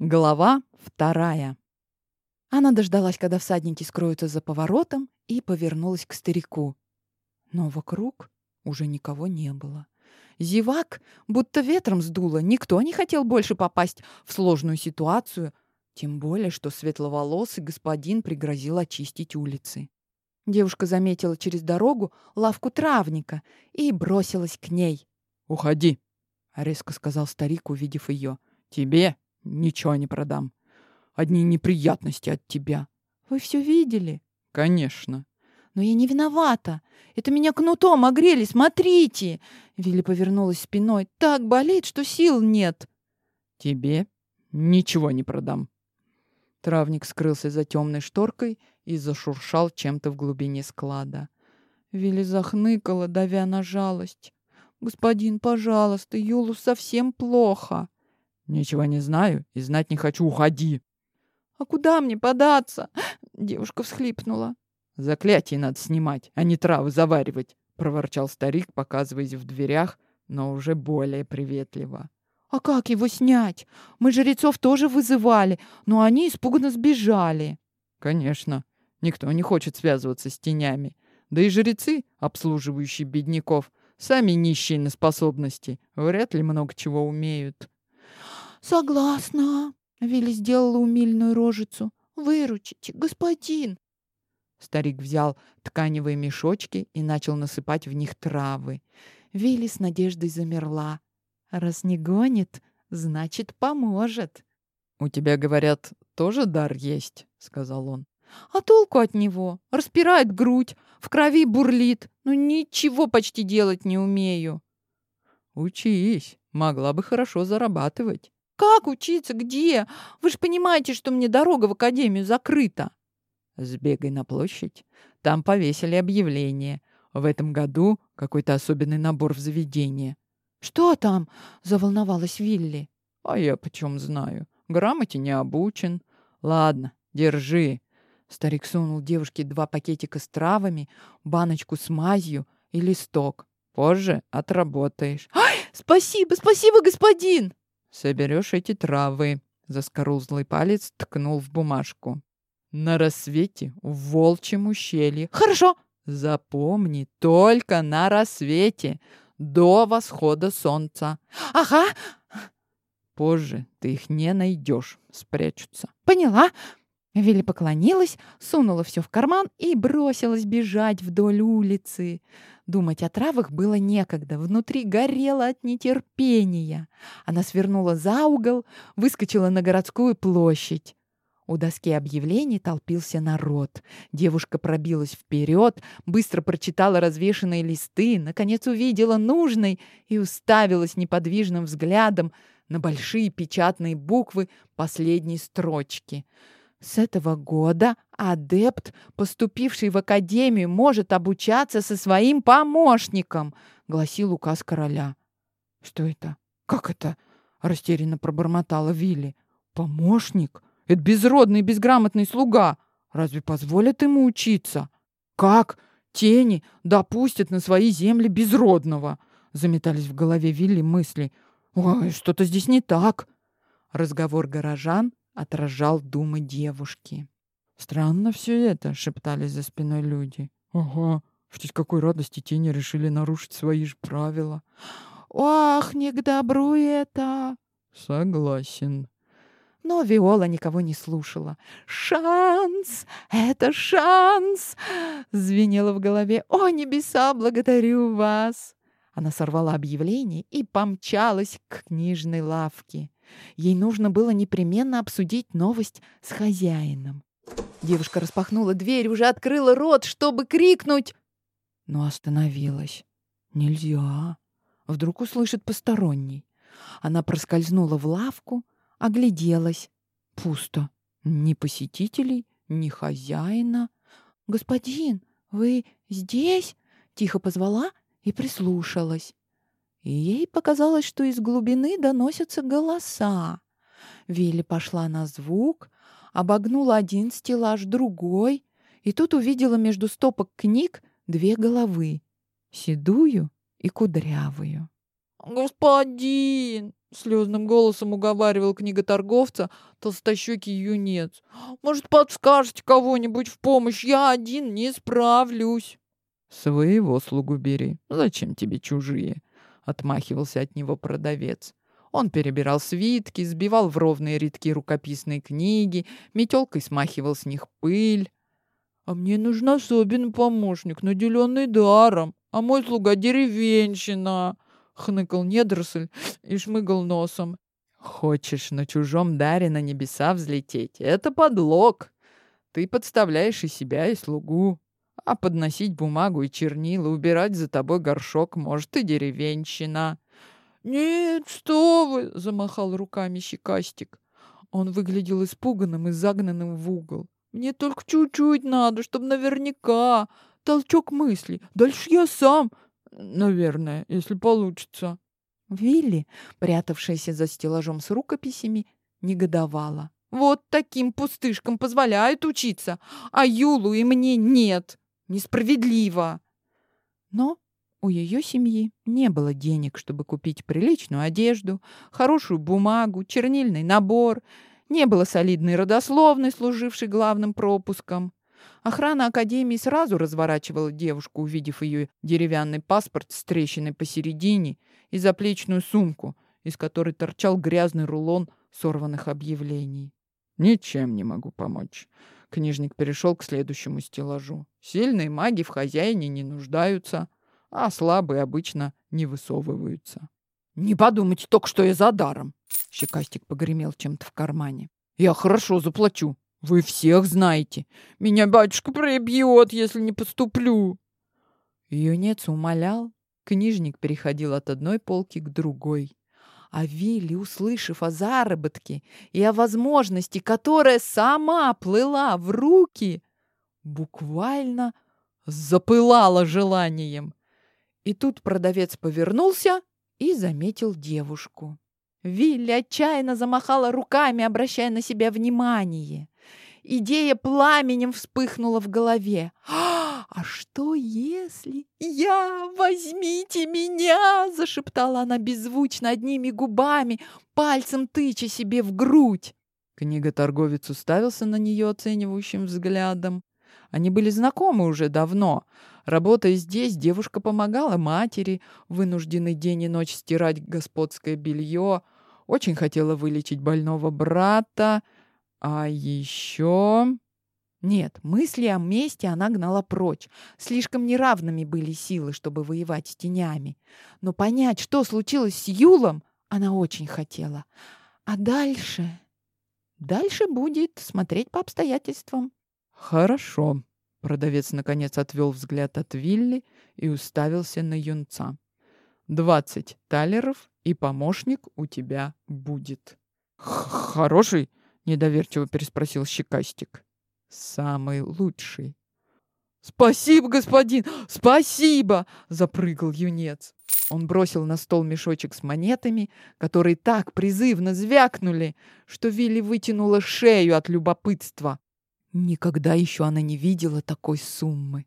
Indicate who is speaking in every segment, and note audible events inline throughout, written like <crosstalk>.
Speaker 1: Глава вторая. Она дождалась, когда всадники скроются за поворотом, и повернулась к старику. Но вокруг уже никого не было. Зевак будто ветром сдуло. Никто не хотел больше попасть в сложную ситуацию, тем более, что светловолосый господин пригрозил очистить улицы. Девушка заметила через дорогу лавку травника и бросилась к ней.
Speaker 2: «Уходи!» — резко сказал старик, увидев ее. «Тебе Ничего не продам. Одни неприятности от тебя.
Speaker 1: Вы все видели?
Speaker 2: Конечно.
Speaker 1: Но я не виновата. Это меня кнутом огрели, смотрите. Вилли повернулась спиной. Так болит, что сил нет.
Speaker 2: Тебе ничего не продам. Травник скрылся за темной шторкой и зашуршал чем-то в глубине склада.
Speaker 1: Вилли захныкала, давя на жалость. «Господин, пожалуйста, Юлу совсем плохо».
Speaker 2: «Ничего не знаю и знать не хочу. Уходи!»
Speaker 1: «А куда мне податься?» <gasps> Девушка всхлипнула.
Speaker 2: «Заклятие надо снимать, а не травы заваривать», — проворчал старик, показываясь в дверях, но уже более приветливо.
Speaker 1: «А как его снять? Мы жрецов тоже вызывали, но они испуганно сбежали».
Speaker 2: «Конечно. Никто не хочет связываться с тенями. Да и жрецы, обслуживающие бедняков, сами нищие на способности, вряд ли много чего умеют».
Speaker 1: «Согласна», — Вилли сделала умильную рожицу. «Выручите, господин».
Speaker 2: Старик взял тканевые мешочки и начал насыпать в них травы.
Speaker 1: Вилли с надеждой замерла. «Раз не гонит, значит, поможет».
Speaker 2: «У тебя, говорят, тоже дар есть?» — сказал он.
Speaker 1: «А толку от него? Распирает грудь, в крови бурлит. Ну, ничего почти делать не умею».
Speaker 2: «Учись, могла бы хорошо зарабатывать».
Speaker 1: Как учиться? Где? Вы же понимаете, что мне дорога в академию закрыта.
Speaker 2: Сбегай на площадь. Там повесили объявление. В этом году какой-то особенный набор в заведение.
Speaker 1: Что там? Заволновалась Вилли.
Speaker 2: А я почем знаю? Грамоте не обучен. Ладно, держи.
Speaker 1: Старик сунул девушке два пакетика с травами, баночку с мазью и листок.
Speaker 2: Позже отработаешь. <gasps>
Speaker 1: Ай, спасибо, спасибо, господин!
Speaker 2: Соберешь эти травы. Заскорузлый палец ткнул в бумажку. На рассвете в волчьем ущелье.
Speaker 1: Хорошо.
Speaker 2: Запомни, только на рассвете, до восхода солнца.
Speaker 1: Ага.
Speaker 2: Позже ты их не найдешь, спрячутся.
Speaker 1: Поняла. Вилли поклонилась, сунула все в карман и бросилась бежать вдоль улицы. Думать о травах было некогда, внутри горело от нетерпения. Она свернула за угол, выскочила на городскую площадь. У доски объявлений толпился народ. Девушка пробилась вперед, быстро прочитала развешанные листы, наконец увидела нужный и уставилась неподвижным взглядом на большие печатные буквы последней строчки — с этого года адепт, поступивший в академию, может обучаться со своим помощником, гласил указ короля.
Speaker 2: Что это? Как это? растерянно пробормотала Вилли. Помощник? Это безродный безграмотный слуга. Разве позволят ему учиться? Как тени допустят на свои земли безродного? Заметались в голове Вилли мысли. Ой, что-то здесь не так. Разговор горожан отражал думы девушки. «Странно все это», — шептались за спиной люди. «Ага, в честь какой радости тени решили нарушить свои же правила».
Speaker 1: «Ох, не к добру это!»
Speaker 2: «Согласен».
Speaker 1: Но Виола никого не слушала. «Шанс! Это шанс!» — звенело в голове. «О, небеса, благодарю вас!» Она сорвала объявление и помчалась к книжной лавке. Ей нужно было непременно обсудить новость с хозяином. Девушка распахнула дверь, уже открыла рот, чтобы крикнуть, но остановилась. Нельзя. Вдруг услышит посторонний. Она проскользнула в лавку, огляделась. Пусто. Ни посетителей, ни хозяина. «Господин, вы здесь?» — тихо позвала и прислушалась и ей показалось, что из глубины доносятся голоса. Вилли пошла на звук, обогнула один стеллаж, другой, и тут увидела между стопок книг две головы — седую и кудрявую. господин!» Слезным голосом уговаривал книготорговца толстощекий юнец. «Может, подскажете кого-нибудь в помощь? Я один не справлюсь».
Speaker 2: «Своего слугу бери. Зачем тебе чужие?» Отмахивался от него продавец. Он перебирал свитки, сбивал в ровные рядки рукописные книги, метелкой смахивал с них пыль.
Speaker 1: «А мне нужен особенный помощник, наделенный даром, а мой слуга деревенщина!» — хныкал недоросль и шмыгал носом.
Speaker 2: «Хочешь на чужом даре на небеса взлететь? Это подлог. Ты подставляешь и себя, и слугу. А подносить бумагу и чернила, убирать за тобой горшок может и деревенщина».
Speaker 1: «Нет, что вы!» — замахал руками щекастик. Он выглядел испуганным и загнанным в угол. «Мне только чуть-чуть надо, чтобы наверняка. Толчок мысли. Дальше я сам, наверное, если получится». Вилли, прятавшаяся за стеллажом с рукописями, негодовала. «Вот таким пустышкам позволяют учиться, а Юлу и мне нет. Несправедливо!» Но у ее семьи не было денег, чтобы купить приличную одежду, хорошую бумагу, чернильный набор, не было солидной родословной, служившей главным пропуском. Охрана Академии сразу разворачивала девушку, увидев ее деревянный паспорт с трещиной посередине и заплечную сумку, из которой торчал грязный рулон сорванных объявлений.
Speaker 2: «Ничем не могу помочь». Книжник перешел к следующему стеллажу. «Сильные маги в хозяине не нуждаются» а слабые обычно не высовываются.
Speaker 1: «Не подумайте только, что я за даром!» Щекастик погремел чем-то в кармане. «Я хорошо заплачу. Вы всех знаете. Меня батюшка прибьет, если не поступлю!» Юнец умолял. Книжник переходил от одной полки к другой. А Вилли, услышав о заработке и о возможности, которая сама плыла в руки, буквально запылала желанием. И тут продавец повернулся и заметил девушку. Вилли отчаянно замахала руками, обращая на себя внимание. Идея пламенем вспыхнула в голове. «А, «А что если я? Возьмите меня!» Зашептала она беззвучно одними губами, пальцем тыча себе в грудь.
Speaker 2: Книготорговец уставился на нее оценивающим взглядом. Они были знакомы уже давно. Работая здесь, девушка помогала матери, вынужденной день и ночь стирать господское белье, очень хотела вылечить больного брата, а еще...
Speaker 1: Нет, мысли о мести она гнала прочь. Слишком неравными были силы, чтобы воевать с тенями. Но понять, что случилось с Юлом, она очень хотела. А дальше... Дальше будет смотреть по обстоятельствам.
Speaker 2: «Хорошо». Продавец, наконец, отвел взгляд от Вилли и уставился на юнца. «Двадцать талеров, и помощник у тебя будет».
Speaker 1: «Хороший?» — недоверчиво переспросил Щекастик.
Speaker 2: «Самый лучший».
Speaker 1: «Спасибо, господин! Спасибо!» — запрыгал юнец. Он бросил на стол мешочек с монетами, которые так призывно звякнули, что Вилли вытянула шею от любопытства. Никогда еще она не видела такой суммы.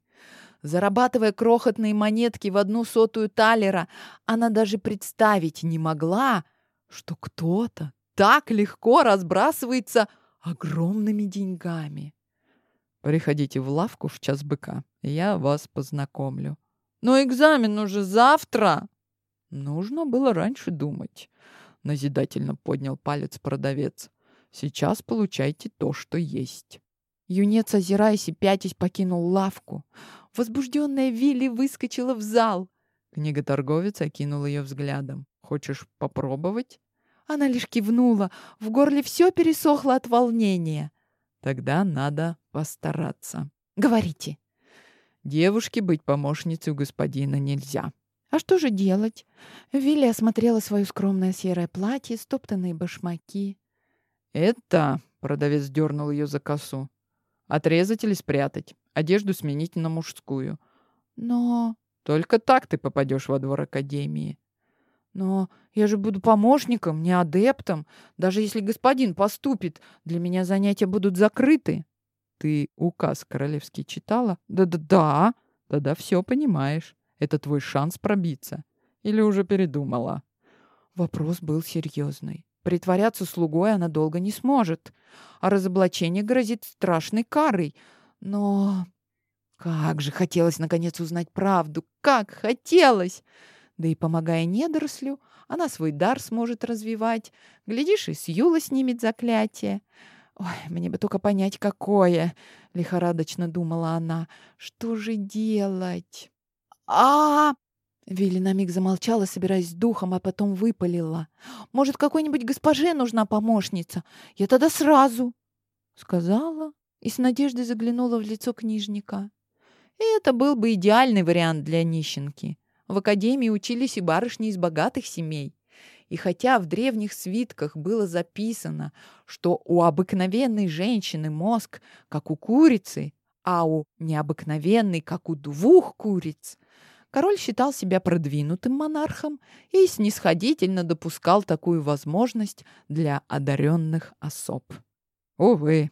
Speaker 1: Зарабатывая крохотные монетки в одну сотую талера, она даже представить не могла, что кто-то так легко разбрасывается огромными деньгами.
Speaker 2: Приходите в лавку в час быка, я вас познакомлю.
Speaker 1: Но экзамен уже завтра.
Speaker 2: Нужно было раньше думать. Назидательно поднял палец продавец. Сейчас получайте то, что есть.
Speaker 1: Юнец, озираясь и пятясь, покинул лавку. Возбужденная Вилли выскочила в зал.
Speaker 2: Книготорговец окинул ее взглядом. «Хочешь попробовать?»
Speaker 1: Она лишь кивнула. В горле все пересохло от волнения.
Speaker 2: «Тогда надо постараться».
Speaker 1: «Говорите».
Speaker 2: «Девушке быть помощницей у господина нельзя».
Speaker 1: «А что же делать?» Вилли осмотрела свое скромное серое платье, стоптанные башмаки.
Speaker 2: «Это...» — продавец дернул ее за косу. Отрезать или спрятать. Одежду сменить на мужскую.
Speaker 1: Но...
Speaker 2: Только так ты попадешь во двор Академии.
Speaker 1: Но я же буду помощником, не адептом. Даже если господин поступит, для меня занятия будут закрыты.
Speaker 2: Ты указ королевский читала? Да-да-да. Тогда все понимаешь. Это твой шанс пробиться. Или уже передумала?
Speaker 1: Вопрос был серьезный. Притворяться слугой она долго не сможет, а разоблачение грозит страшной карой. Но как же хотелось наконец узнать правду, как хотелось! Да и помогая недорослю, она свой дар сможет развивать. Глядишь, и Сьюла снимет заклятие. «Ой, мне бы только понять, какое!» — лихорадочно думала она. «Что же делать?» а, -а, -а Вилли на миг замолчала, собираясь с духом, а потом выпалила. «Может, какой-нибудь госпоже нужна помощница? Я тогда сразу!» Сказала и с надеждой заглянула в лицо книжника. И это был бы идеальный вариант для нищенки. В академии учились и барышни из богатых семей. И хотя в древних свитках было записано, что у обыкновенной женщины мозг, как у курицы, а у необыкновенной, как у двух куриц, король считал себя продвинутым монархом и снисходительно допускал такую возможность для одаренных особ. «Увы,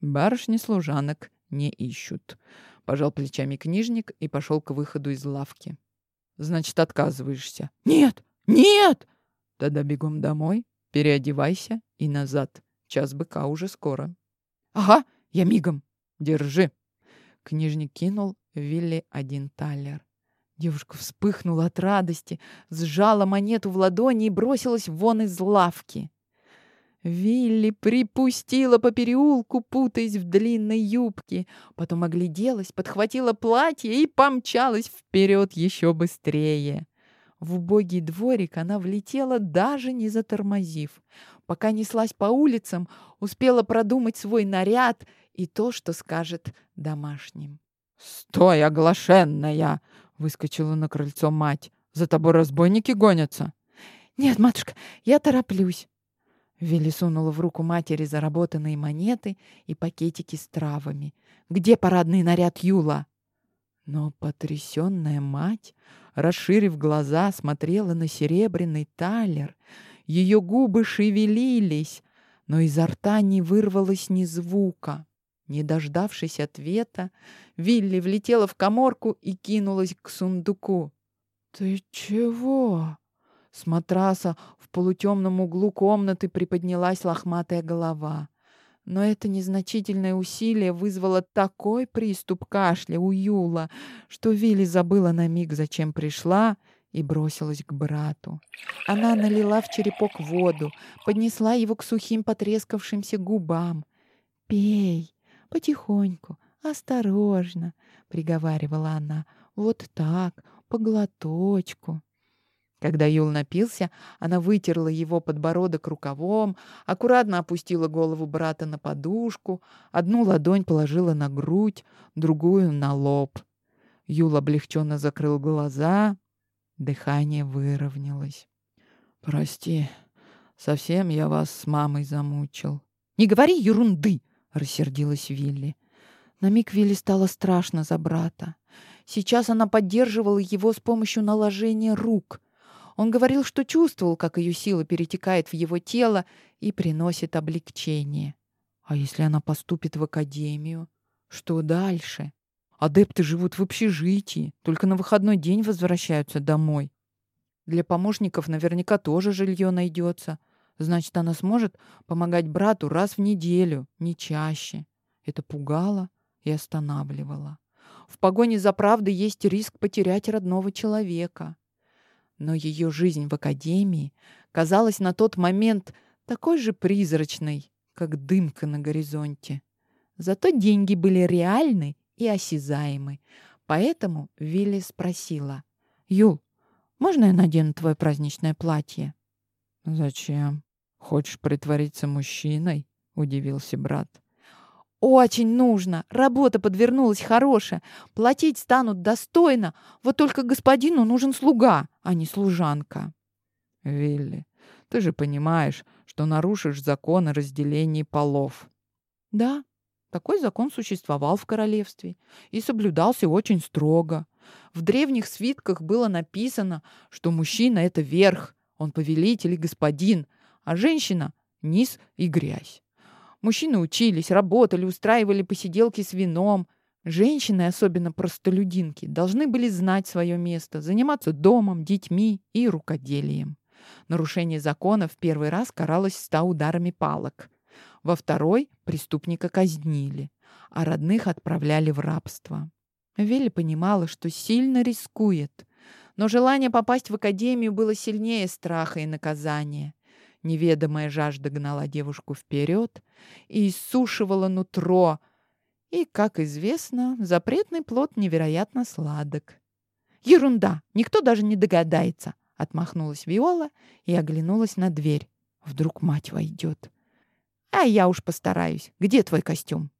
Speaker 1: барышни-служанок не ищут», — пожал плечами книжник и пошел к выходу из лавки. «Значит, отказываешься?» «Нет! Нет!» Тогда бегом домой, переодевайся и назад. Час быка уже скоро. Ага, я мигом. Держи. Книжник кинул Вилли один талер. Девушка вспыхнула от радости, сжала монету в ладони и бросилась вон из лавки. Вилли припустила по переулку, путаясь в длинной юбке. Потом огляделась, подхватила платье и помчалась вперед еще быстрее. В убогий дворик она влетела, даже не затормозив. Пока неслась по улицам, успела продумать свой наряд и то, что скажет домашним. «Стой, оглашенная!» — выскочила на крыльцо мать. «За тобой разбойники гонятся!» «Нет, матушка, я тороплюсь!» Вилли сунула в руку матери заработанные монеты и пакетики с травами. «Где парадный наряд Юла?» Но потрясенная мать, расширив глаза, смотрела на серебряный талер. Ее губы шевелились, но изо рта не вырвалось ни звука. Не дождавшись ответа, Вилли влетела в коморку и кинулась к сундуку. «Ты чего?» С матраса в полутемном углу комнаты приподнялась лохматая голова. Но это незначительное усилие вызвало такой приступ кашля у Юла, что Вилли забыла на миг, зачем пришла, и бросилась к брату. Она налила в черепок воду, поднесла его к сухим потрескавшимся губам. «Пей, потихоньку, осторожно», — приговаривала она. «Вот так, по глоточку». Когда Юл напился, она вытерла его подбородок рукавом, аккуратно опустила голову брата на подушку, одну ладонь положила на грудь, другую — на лоб. Юл облегченно закрыл глаза, дыхание выровнялось. «Прости, совсем я вас с мамой замучил». «Не говори ерунды!» — рассердилась Вилли. На миг Вилли стало страшно за брата. Сейчас она поддерживала его с помощью наложения рук — он говорил, что чувствовал, как ее сила перетекает в его тело и приносит облегчение. А если она поступит в академию? Что дальше? Адепты живут в общежитии, только на выходной день возвращаются домой. Для помощников наверняка тоже жилье найдется. Значит, она сможет помогать брату раз в неделю, не чаще. Это пугало и останавливало. В погоне за правдой есть риск потерять родного человека. Но ее жизнь в академии казалась на тот момент такой же призрачной, как дымка на горизонте. Зато деньги были реальны и осязаемы. Поэтому Вилли спросила. «Юл, можно я надену твое праздничное платье?» «Зачем? Хочешь притвориться мужчиной?» — удивился брат. Очень нужно. Работа подвернулась хорошая. Платить станут достойно. Вот только господину нужен слуга, а не служанка. Вилли, ты же понимаешь, что нарушишь закон о разделении полов. Да, такой закон существовал в королевстве и соблюдался очень строго. В древних свитках было написано, что мужчина — это верх, он повелитель и господин, а женщина — низ и грязь. Мужчины учились, работали, устраивали посиделки с вином. Женщины, особенно простолюдинки, должны были знать свое место, заниматься домом, детьми и рукоделием. Нарушение закона в первый раз каралось ста ударами палок. Во второй преступника казнили, а родных отправляли в рабство. Вилли понимала, что сильно рискует, но желание попасть в академию было сильнее страха и наказания. Неведомая жажда гнала девушку вперед и иссушивала нутро. И, как известно, запретный плод невероятно сладок. «Ерунда! Никто даже не догадается!» — отмахнулась Виола и оглянулась на дверь. Вдруг мать войдет. «А я уж постараюсь. Где твой костюм?»